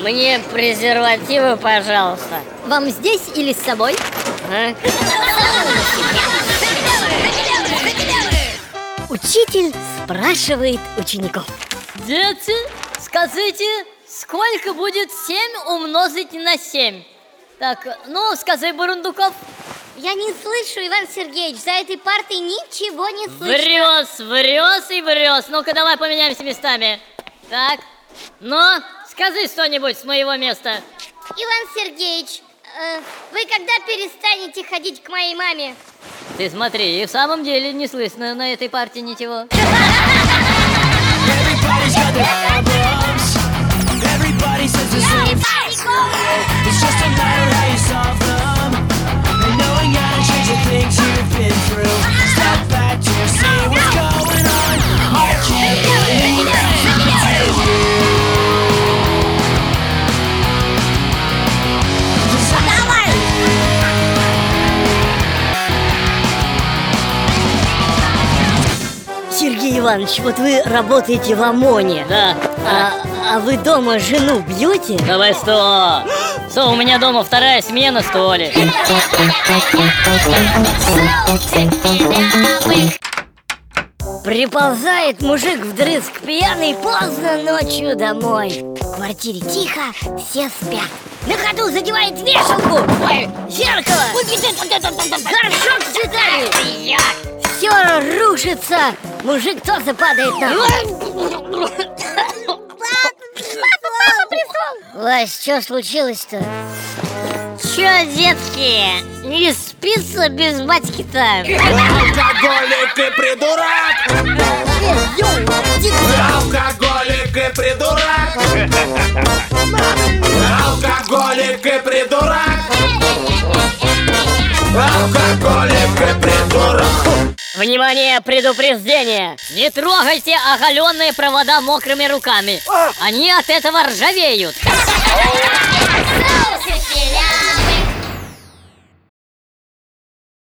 мне презервативы, пожалуйста. Вам здесь или с собой? А? Учитель спрашивает учеников. Дети, скажите, сколько будет 7 умножить на 7? Так, ну, скажи, Бурундуков. Я не слышу, Иван Сергеевич, за этой партой ничего не слышу. Врёс, врёс и врёс. Ну-ка, давай поменяемся местами. Так, ну, скажи что-нибудь с моего места. Иван Сергеевич, э, вы когда перестанете ходить к моей маме? Ты смотри, и в самом деле не слышно на этой партии ничего. Сергей Иванович, вот вы работаете в ОМОНе. Да. А, а вы дома жену бьете? Давай что? Что, у меня дома вторая смена, что ли? Приползает мужик вдрызг пьяный поздно ночью домой. В квартире тихо, все спят. На ходу задевает вешалку. Ой, зеркало. Горшок. Все рушится. Мужик тоже падает на пол. Вась, что случилось-то? Чё, детки, не спится без батьки-то? Алкоголик и придурок! Алкоголик и придурок! Алкоголик и придурок! Внимание, предупреждение! Не трогайте оголенные провода мокрыми руками. Они от этого ржавеют.